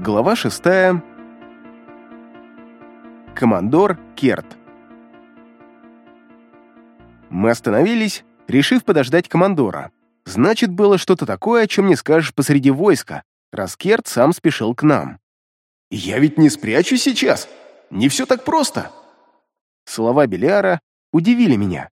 Глава шестая. Командор Керт. Мы остановились, решив подождать командора. Значит, было что-то такое, о чем не скажешь посреди войска, раз Керт сам спешил к нам. «Я ведь не спрячу сейчас! Не все так просто!» Слова Белиара удивили меня.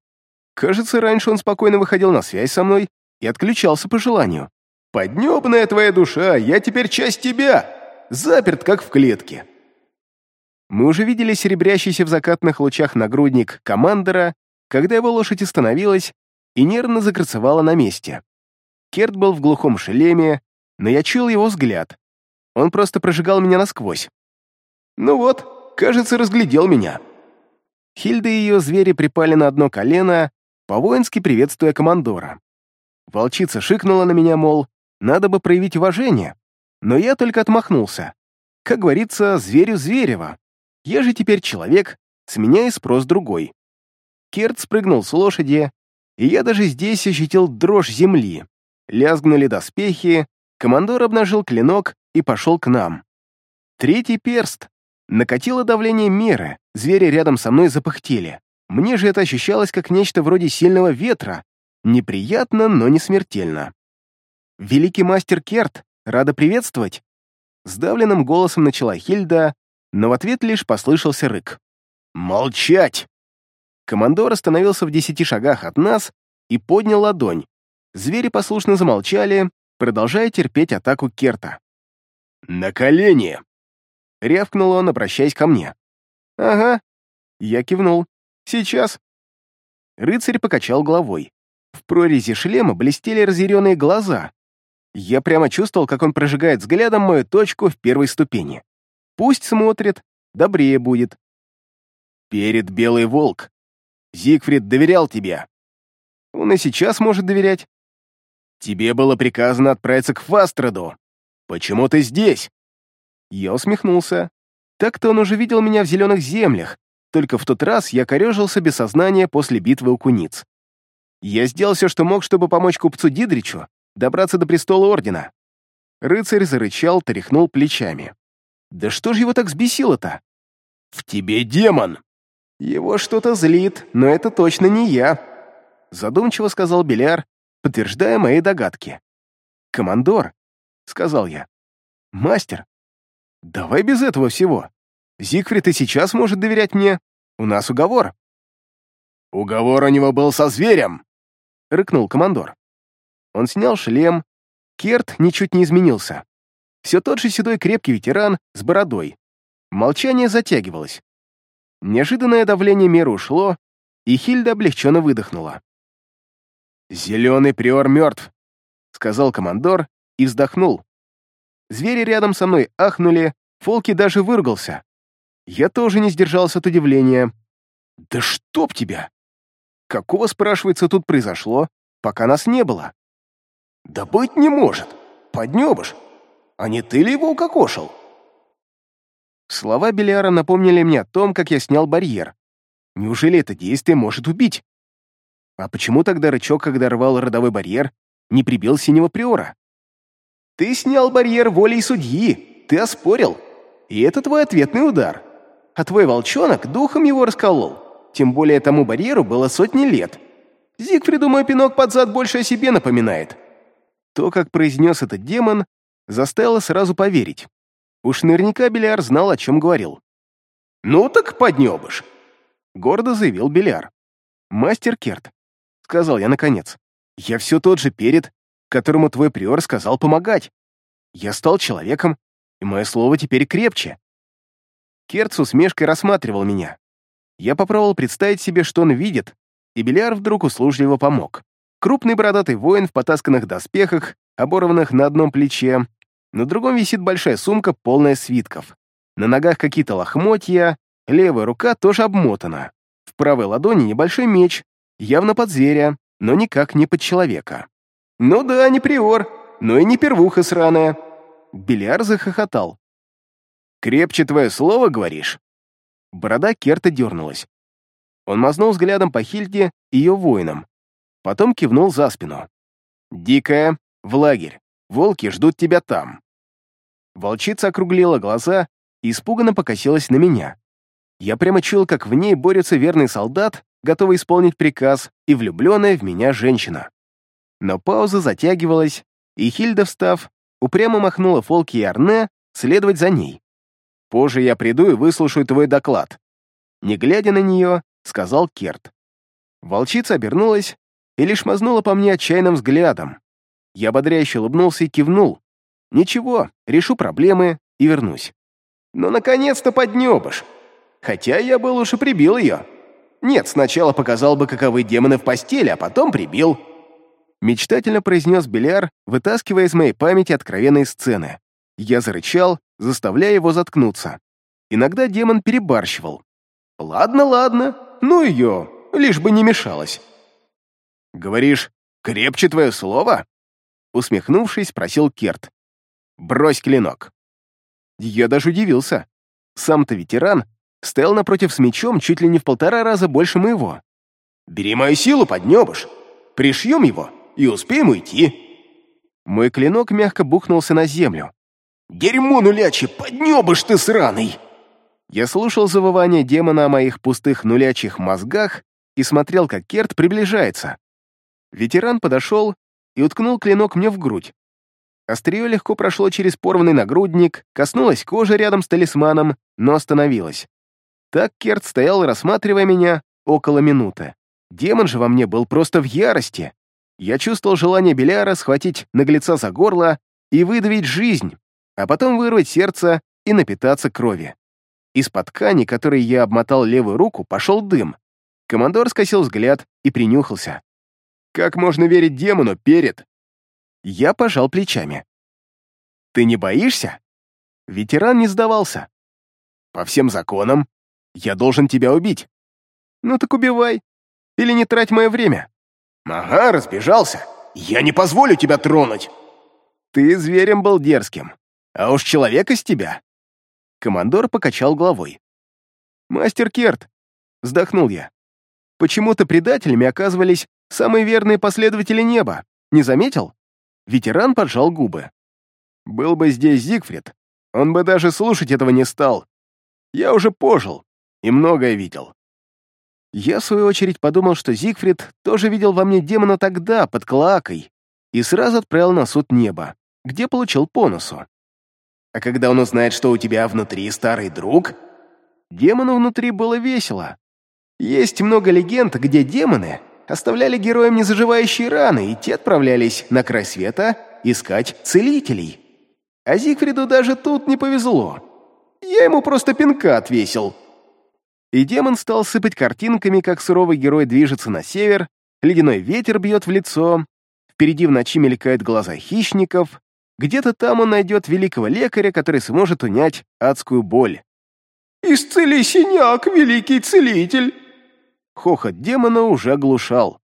Кажется, раньше он спокойно выходил на связь со мной и отключался по желанию. «Поднебная твоя душа, я теперь часть тебя! Заперт, как в клетке!» Мы уже видели серебрящийся в закатных лучах нагрудник командора, когда его лошадь остановилась и нервно заграцевала на месте. Керт был в глухом шлеме, но я чуял его взгляд. Он просто прожигал меня насквозь. «Ну вот, кажется, разглядел меня». Хильда и ее звери припали на одно колено, по-воински приветствуя командора. Волчица шикнула на меня, мол, надо бы проявить уважение, но я только отмахнулся. Как говорится, зверю зверево. Я же теперь человек, с меня и спрос другой. Керт спрыгнул с лошади, и я даже здесь ощутил дрожь земли. Лязгнули доспехи, командор обнажил клинок и пошел к нам. Третий перст. Накатило давление меры, звери рядом со мной запыхтели. Мне же это ощущалось как нечто вроде сильного ветра. Неприятно, но не смертельно. «Великий мастер Керт, рада приветствовать!» Сдавленным голосом начала Хильда, но в ответ лишь послышался рык. «Молчать!» Командор остановился в десяти шагах от нас и поднял ладонь. Звери послушно замолчали, продолжая терпеть атаку Керта. «На колени!» — рявкнул он, обращаясь ко мне. «Ага». Я кивнул. «Сейчас». Рыцарь покачал головой. В прорези шлема блестели разъяренные глаза. Я прямо чувствовал, как он прожигает взглядом мою точку в первой ступени. Пусть смотрит, добрее будет. «Перед Белый Волк. Зигфрид доверял тебе». Он и сейчас может доверять. «Тебе было приказано отправиться к Фастраду. Почему ты здесь?» Я усмехнулся. Так-то он уже видел меня в зеленых землях, только в тот раз я корежился без сознания после битвы у куниц. Я сделал все, что мог, чтобы помочь купцу Дидричу добраться до престола Ордена. Рыцарь зарычал, тряхнул плечами. Да что ж его так взбесило-то? В тебе демон! Его что-то злит, но это точно не я. Задумчиво сказал Беляр, подтверждая мои догадки. «Командор», — сказал я. «Мастер, давай без этого всего. Зигфрид и сейчас может доверять мне. У нас уговор». «Уговор у него был со зверем», — рыкнул командор. Он снял шлем. Керт ничуть не изменился. Все тот же седой крепкий ветеран с бородой. Молчание затягивалось. Неожиданное давление меры ушло, и Хильда облегченно выдохнула. «Зеленый приор мертв», — сказал командор и вздохнул. Звери рядом со мной ахнули, Фолки даже выругался. Я тоже не сдержался от удивления. «Да чтоб тебя!» Какого, спрашивается, тут произошло, пока нас не было? «Да быть не может! Поднебыш! А не ты ли его укокошил?» Слова Белиара напомнили мне о том, как я снял барьер. Неужели это действие может убить? А почему тогда рычок, когда рвал родовой барьер, не прибил синего приора? Ты снял барьер волей судьи, ты оспорил. И это твой ответный удар. А твой волчонок духом его расколол. Тем более тому барьеру было сотни лет. Зигфриду мой пинок под зад больше о себе напоминает. То, как произнес этот демон, заставило сразу поверить. Уж наверняка Беляр знал, о чем говорил. «Ну так поднебыш», — гордо заявил Беляр. «Мастер Керт», — сказал я наконец, — «я все тот же перед, которому твой приор сказал помогать. Я стал человеком, и мое слово теперь крепче». Керт с усмешкой рассматривал меня. Я попробовал представить себе, что он видит, и Беляр вдруг услужливо помог. Крупный бородатый воин в потасканных доспехах, оборванных на одном плече, на другом висит большая сумка, полная свитков. На ногах какие-то лохмотья, левая рука тоже обмотана. В правой ладони небольшой меч, явно под зверя, но никак не под человека. «Ну да, не приор, но и не первуха сраная». Беляр захохотал. «Крепче твое слово, говоришь?» Борода Керта дернулась. Он мазнул взглядом по Хильде и ее воинам. Потом кивнул за спину. «Дикая, в лагерь. Волки ждут тебя там». Волчица округлила глаза и испуганно покосилась на меня. Я прямо чуял, как в ней борется верный солдат, готовый исполнить приказ, и влюбленная в меня женщина. Но пауза затягивалась, и Хильда, встав, упрямо махнула Фолки и Арне следовать за ней. «Позже я приду и выслушаю твой доклад». Не глядя на нее, сказал Керт. Волчица обернулась и лишь мазнула по мне отчаянным взглядом. Я ободряюще улыбнулся и кивнул. «Ничего, решу проблемы и вернусь». «Ну, наконец-то поднебыш!» Хотя я был уж и прибил ее. Нет, сначала показал бы, каковы демоны в постели, а потом прибил. Мечтательно произнес Беляр, вытаскивая из моей памяти откровенные сцены. Я зарычал, заставляя его заткнуться. Иногда демон перебарщивал. «Ладно, ладно, ну ее, лишь бы не мешалось». «Говоришь, крепче твое слово?» Усмехнувшись, спросил Керт. «Брось клинок». Я даже удивился. Сам-то ветеран стоял напротив с мечом чуть ли не в полтора раза больше моего. «Бери мою силу, поднебыш! Пришьем его и успеем уйти!» Мой клинок мягко бухнулся на землю. «Дерьмо нулячье, поднебыш ты сраный!» Я слушал завывание демона о моих пустых нулячьих мозгах и смотрел, как Керт приближается. Ветеран подошел и уткнул клинок мне в грудь. Острие легко прошло через порванный нагрудник, коснулось кожи рядом с талисманом, но остановилось. Так Керт стоял, рассматривая меня около минуты. Демон же во мне был просто в ярости. Я чувствовал желание Беляра схватить наглеца за горло и выдавить жизнь, а потом вырвать сердце и напитаться крови. Из-под ткани, которой я обмотал левую руку, пошел дым. Командор скосил взгляд и принюхался. «Как можно верить демону перед?» Я пожал плечами. «Ты не боишься?» Ветеран не сдавался. «По всем законам я должен тебя убить. Ну так убивай. Или не трать мое время. Ага, разбежался. Я не позволю тебя тронуть. Ты зверем был дерзким. А уж человек из тебя. Командор покачал головой. Мастер Керт, вздохнул я. Почему-то предателями оказывались самые верные последователи неба. Не заметил? Ветеран поджал губы. Был бы здесь Зигфрид, он бы даже слушать этого не стал. Я уже пожил, и многое видел. Я, в свою очередь, подумал, что Зигфрид тоже видел во мне демона тогда, под Клоакой, и сразу отправил на суд неба, где получил по носу. А когда он узнает, что у тебя внутри старый друг, демону внутри было весело. Есть много легенд, где демоны оставляли героям незаживающие раны, и те отправлялись на край света искать целителей. А Зигфриду даже тут не повезло. Я ему просто пинка отвесил — и демон стал сыпать картинками, как суровый герой движется на север, ледяной ветер бьет в лицо, впереди в ночи мелькают глаза хищников, где-то там он найдет великого лекаря, который сможет унять адскую боль. «Исцели синяк, великий целитель!» Хохот демона уже оглушал.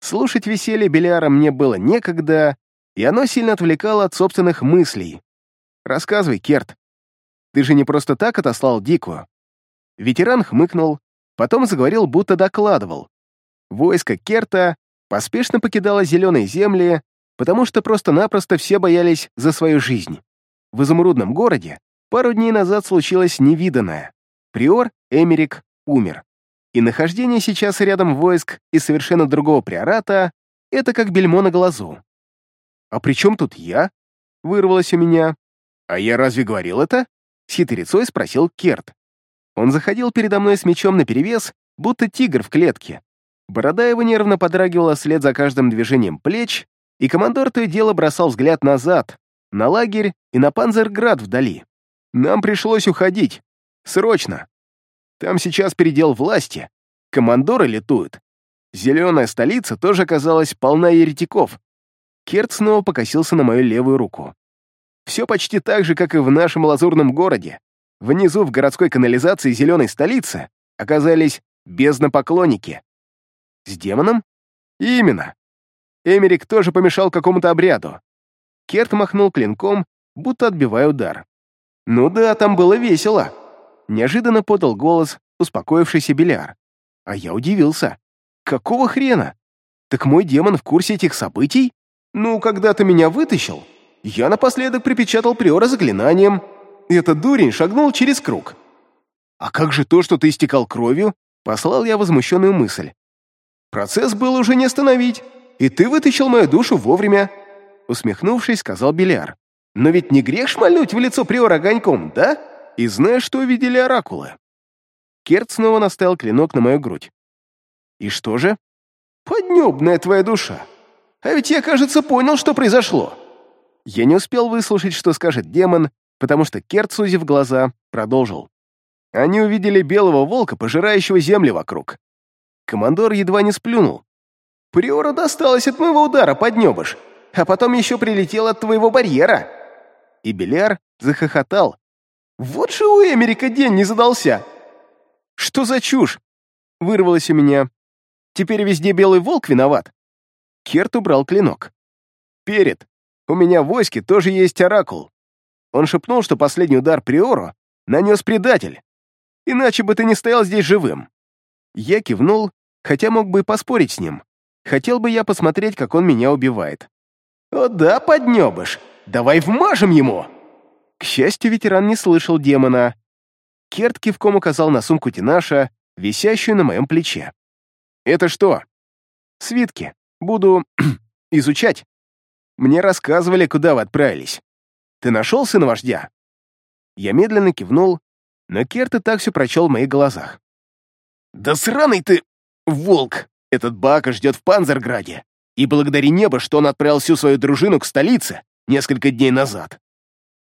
Слушать веселье Беляра мне было некогда, и оно сильно отвлекало от собственных мыслей. «Рассказывай, Керт. Ты же не просто так отослал Дикую. Ветеран хмыкнул, потом заговорил, будто докладывал. Войско Керта поспешно покидало зеленые земли, потому что просто-напросто все боялись за свою жизнь. В изумрудном городе пару дней назад случилось невиданное. Приор Эмерик умер. И нахождение сейчас рядом войск и совершенно другого приората — это как бельмо на глазу. «А при чем тут я?» — вырвалось у меня. «А я разве говорил это?» — с хитрецой спросил Керт. Он заходил передо мной с мечом наперевес, будто тигр в клетке. Борода его нервно подрагивала вслед за каждым движением плеч, и командор то и дело бросал взгляд назад, на лагерь и на Панзерград вдали. Нам пришлось уходить. Срочно. Там сейчас передел власти. Командоры летуют. Зеленая столица тоже оказалась полна еретиков. Керт снова покосился на мою левую руку. Все почти так же, как и в нашем лазурном городе. Внизу в городской канализации зеленой столицы оказались безднопоклонники. С демоном? Именно. Эмерик тоже помешал какому-то обряду. Керт махнул клинком, будто отбивая удар. «Ну да, там было весело», — неожиданно подал голос успокоившийся Беляр. А я удивился. «Какого хрена? Так мой демон в курсе этих событий? Ну, когда ты меня вытащил, Я напоследок припечатал приора заклинанием, этот дурень шагнул через круг. А как же то, что ты истекал кровью? Послал я возмущенную мысль. Процесс был уже не остановить, и ты вытащил мою душу вовремя. Усмехнувшись, сказал Беляр. Но ведь не грех шмальнуть в лицо приора огоньком, да? И знаешь, что увидели оракулы? Керт снова наставил клинок на мою грудь. И что же? Поднебная твоя душа. А ведь я, кажется, понял, что произошло. Я не успел выслушать, что скажет демон, потому что Керт, сузив глаза, продолжил. Они увидели белого волка, пожирающего земли вокруг. Командор едва не сплюнул. «Приора досталось от моего удара, поднебыш, а потом еще прилетел от твоего барьера». И Беляр захохотал. «Вот же у Эмерика день не задался!» «Что за чушь?» — вырвалось у меня. «Теперь везде белый волк виноват». Керт убрал клинок. «Перед. У меня в войске тоже есть оракул. Он шепнул, что последний удар Приору нанес предатель. Иначе бы ты не стоял здесь живым. Я кивнул, хотя мог бы и поспорить с ним. Хотел бы я посмотреть, как он меня убивает. «О да, поднебыш! Давай вмажем ему!» К счастью, ветеран не слышал демона. Керт кивком указал на сумку Тинаша, висящую на моем плече. «Это что?» «Свитки. Буду изучать. Мне рассказывали, куда вы отправились. Ты нашел сына вождя?» Я медленно кивнул, но Керт и так все прочел в моих глазах. «Да сраный ты, волк! Этот Бака ждет в Панзерграде, и благодари небо, что он отправил всю свою дружину к столице несколько дней назад.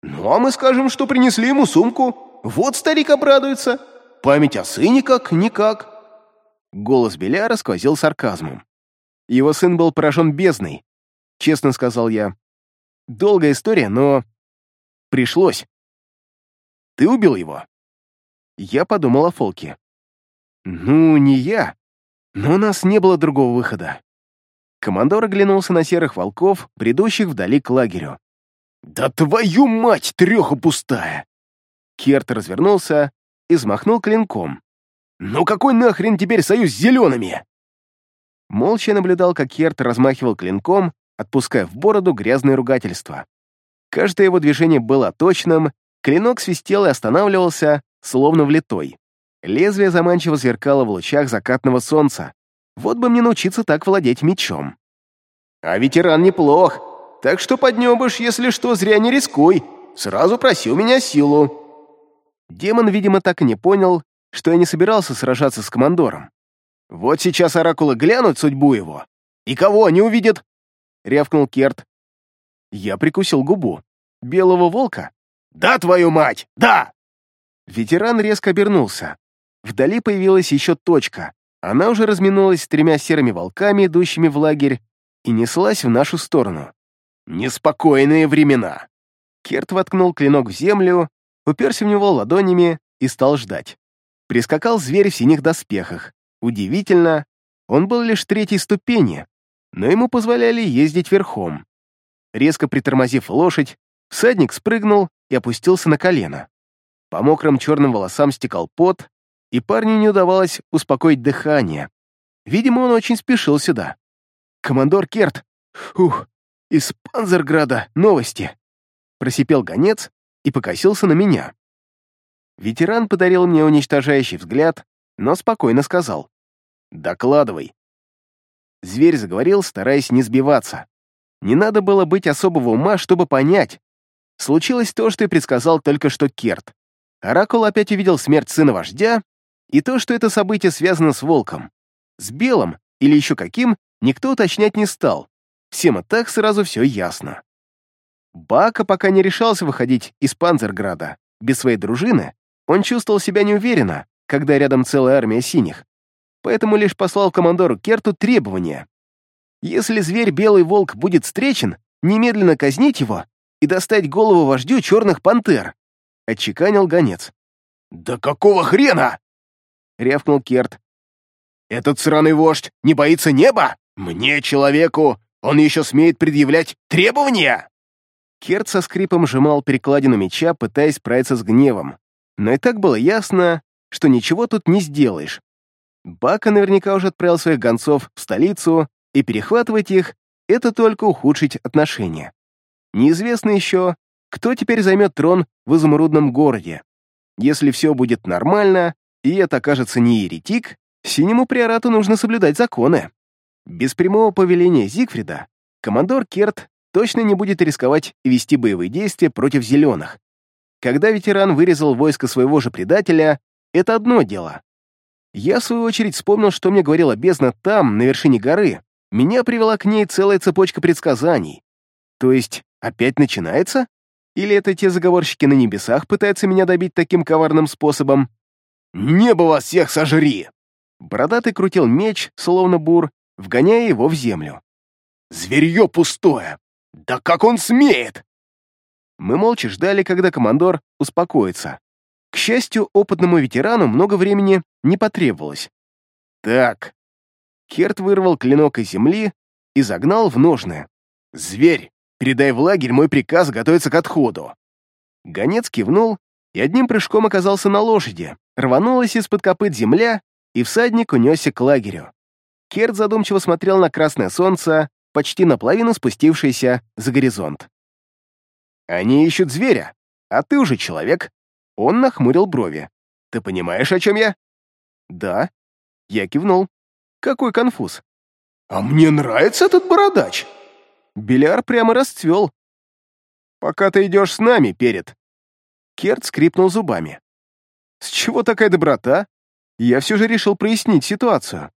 Ну, а мы скажем, что принесли ему сумку. Вот старик обрадуется. Память о сыне как-никак». Голос Беляра сквозил сарказмом. Его сын был поражен бездной, честно сказал я. Долгая история, но... Пришлось. Ты убил его? Я подумал о Фолке. «Ну, не я. Но у нас не было другого выхода». Командор оглянулся на серых волков, бредущих вдали к лагерю. «Да твою мать, треха пустая!» Керт развернулся и взмахнул клинком. «Ну какой нахрен теперь союз с зелеными?» Молча наблюдал, как Керт размахивал клинком, отпуская в бороду грязное ругательство. Каждое его движение было точным, клинок свистел и останавливался, словно влитой. Лезвие заманчиво сверкало в лучах закатного солнца. Вот бы мне научиться так владеть мечом. А ветеран неплох, так что поднебыш, если что, зря не рискуй. Сразу проси у меня силу. Демон, видимо, так и не понял, что я не собирался сражаться с командором. Вот сейчас оракулы глянут судьбу его. И кого они увидят? Рявкнул Керт. Я прикусил губу. Белого волка? Да, твою мать, да! Ветеран резко обернулся. Вдали появилась еще точка. Она уже разминулась с тремя серыми волками, идущими в лагерь, и неслась в нашу сторону. Неспокойные времена. Керт воткнул клинок в землю, уперся в него ладонями и стал ждать. Прискакал зверь в синих доспехах. Удивительно, он был лишь третьей ступени, но ему позволяли ездить верхом. Резко притормозив лошадь, всадник спрыгнул и опустился на колено. По мокрым черным волосам стекал пот, и парню не удавалось успокоить дыхание. Видимо, он очень спешил сюда. «Командор Керт! Ух, из Панзерграда новости!» Просипел гонец и покосился на меня. Ветеран подарил мне уничтожающий взгляд, но спокойно сказал. «Докладывай». Зверь заговорил, стараясь не сбиваться. Не надо было быть особого ума, чтобы понять. Случилось то, что и предсказал только что Керт. Оракул опять увидел смерть сына вождя, и то, что это событие связано с волком. С белым или еще каким, никто уточнять не стал. Всем и так сразу все ясно. Бака пока не решался выходить из Панзерграда. Без своей дружины он чувствовал себя неуверенно, когда рядом целая армия синих. Поэтому лишь послал командору Керту требования. Если зверь Белый Волк будет встречен, немедленно казнить его и достать голову вождю черных пантер отчеканил гонец. «Да какого хрена?» — рявкнул Керт. «Этот сраный вождь не боится неба? Мне, человеку, он еще смеет предъявлять требования?» Керт со скрипом сжимал перекладину меча, пытаясь справиться с гневом. Но и так было ясно, что ничего тут не сделаешь. Бака наверняка уже отправил своих гонцов в столицу, и перехватывать их — это только ухудшить отношения. Неизвестно еще, кто теперь займет трон в изумрудном городе. Если все будет нормально, и это окажется не еретик, синему приорату нужно соблюдать законы. Без прямого повеления Зигфрида командор Керт точно не будет рисковать вести боевые действия против зеленых. Когда ветеран вырезал войско своего же предателя, это одно дело. Я, в свою очередь, вспомнил, что мне говорила бездна там, на вершине горы. Меня привела к ней целая цепочка предсказаний. То есть, опять начинается? Или это те заговорщики на небесах пытаются меня добить таким коварным способом? «Небо вас всех сожри!» Бородатый крутил меч, словно бур, вгоняя его в землю. «Зверье пустое! Да как он смеет!» Мы молча ждали, когда командор успокоится. К счастью, опытному ветерану много времени не потребовалось. «Так». Керт вырвал клинок из земли и загнал в ножны. «Зверь, передай в лагерь мой приказ готовиться к отходу». Гонец кивнул и одним прыжком оказался на лошади. Рванулась из-под копыт земля, и всадник унесся к лагерю. Керт задумчиво смотрел на красное солнце, почти наполовину спустившееся за горизонт. «Они ищут зверя, а ты уже человек». Он нахмурил брови. «Ты понимаешь, о чем я?» «Да». Я кивнул. «Какой конфуз?» «А мне нравится этот бородач!» Беляр прямо расцвел. «Пока ты идешь с нами, перед». Керт скрипнул зубами. «С чего такая доброта? Я все же решил прояснить ситуацию.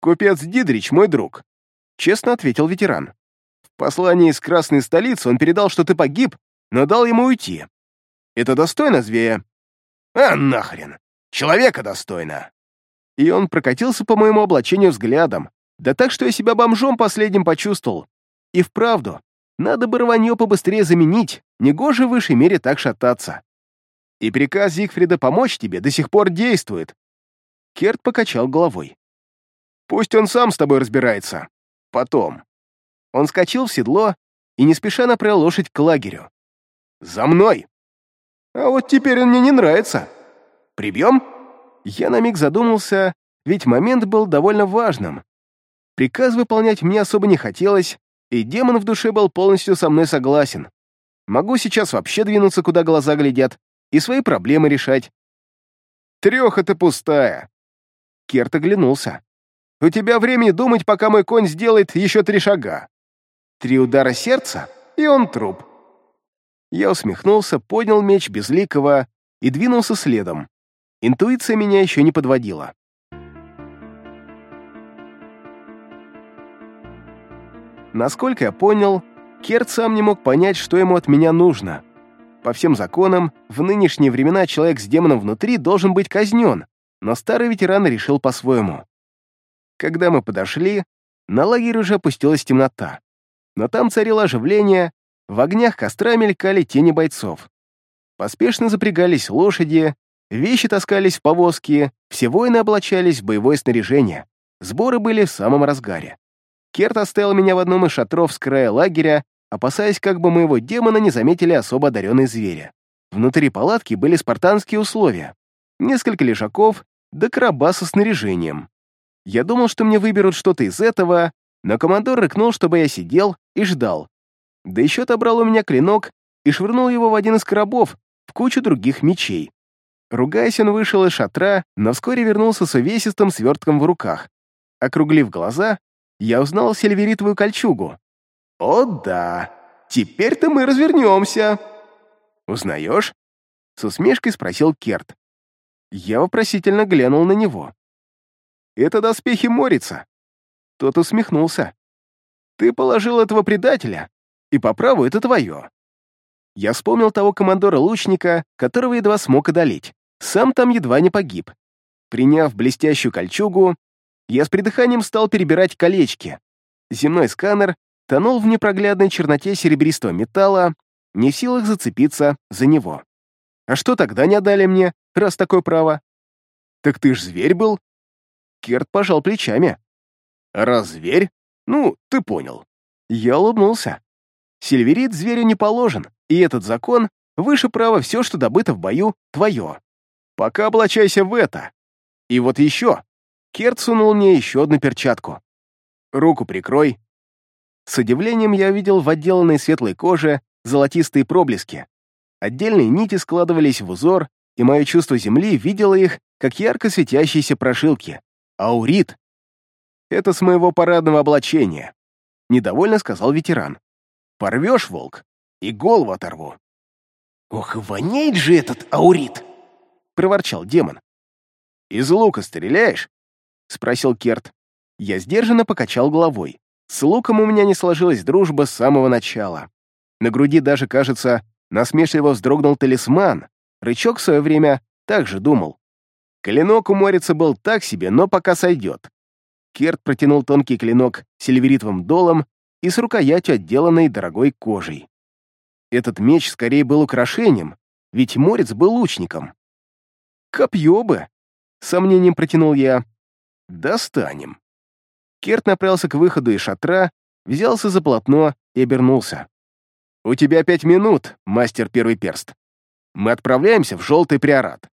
Купец Дидрич мой друг», — честно ответил ветеран. «В послании из Красной столицы он передал, что ты погиб, но дал ему уйти. Это достойно Звея?» «А нахрен! Человека достойно!» И он прокатился по моему облачению взглядом, да так, что я себя бомжом последним почувствовал. И вправду, надо бы рванье побыстрее заменить, негоже в высшей мере так шататься. И приказ Зигфрида помочь тебе до сих пор действует. Керт покачал головой. Пусть он сам с тобой разбирается. Потом. Он скочил в седло и не спеша направил лошадь к лагерю. «За мной!» «А вот теперь он мне не нравится. Прибьем?» Я на миг задумался, ведь момент был довольно важным. Приказ выполнять мне особо не хотелось, и демон в душе был полностью со мной согласен. Могу сейчас вообще двинуться, куда глаза глядят, и свои проблемы решать. Трех это пустая. Керт оглянулся. У тебя времени думать, пока мой конь сделает еще три шага. Три удара сердца, и он труп. Я усмехнулся, поднял меч безликого и двинулся следом. Интуиция меня еще не подводила. Насколько я понял, Керт сам не мог понять, что ему от меня нужно. По всем законам, в нынешние времена человек с демоном внутри должен быть казнен, но старый ветеран решил по-своему. Когда мы подошли, на лагерь уже опустилась темнота. Но там царило оживление, в огнях костра мелькали тени бойцов. Поспешно запрягались лошади, вещи таскались в повозки, все воины облачались в боевое снаряжение. Сборы были в самом разгаре. Керт оставил меня в одном из шатров с края лагеря, опасаясь, как бы моего демона не заметили особо одаренные звери. Внутри палатки были спартанские условия. Несколько лежаков, да со снаряжением. Я думал, что мне выберут что-то из этого, но командор рыкнул, чтобы я сидел и ждал. Да еще отобрал у меня клинок и швырнул его в один из коробов, в кучу других мечей. Ругаясь, он вышел из шатра, но вскоре вернулся с увесистым свертком в руках. Округлив глаза, я узнал сильверитовую кольчугу. «О да, теперь-то мы развернемся!» «Узнаешь?» — с усмешкой спросил Керт. Я вопросительно глянул на него. «Это доспехи Морица». Тот усмехнулся. «Ты положил этого предателя, и по праву это твое». Я вспомнил того командора-лучника, которого едва смог одолеть. Сам там едва не погиб. Приняв блестящую кольчугу, я с придыханием стал перебирать колечки. Земной сканер тонул в непроглядной черноте серебристого металла, не в силах зацепиться за него. А что тогда не отдали мне, раз такое право? Так ты ж зверь был? Керт пожал плечами. Раз зверь? Ну, ты понял. Я улыбнулся. Сильверит зверю не положен, и этот закон выше права все, что добыто в бою, твое. Пока облачайся в это. И вот еще. Керт сунул мне еще одну перчатку. Руку прикрой. С удивлением я увидел в отделанной светлой коже золотистые проблески. Отдельные нити складывались в узор, и мое чувство земли видело их, как ярко светящиеся прошилки. Аурит. Это с моего парадного облачения. Недовольно сказал ветеран. Порвешь, волк, и голову оторву. Ох, воняет же этот аурит! Проворчал демон. Из лука стреляешь? Спросил Керт. Я сдержанно покачал головой. С луком у меня не сложилась дружба с самого начала. На груди даже, кажется, насмешливо вздрогнул талисман. Рычок в свое время также думал. Клинок у Морица был так себе, но пока сойдет. Керт протянул тонкий клинок сильверитовым долом и с рукоятью, отделанной дорогой кожей. Этот меч скорее был украшением, ведь Морец был лучником. «Копье бы!» — сомнением протянул я. «Достанем». Керт направился к выходу из шатра, взялся за полотно и обернулся. «У тебя пять минут, мастер Первый Перст. Мы отправляемся в Желтый Приорат.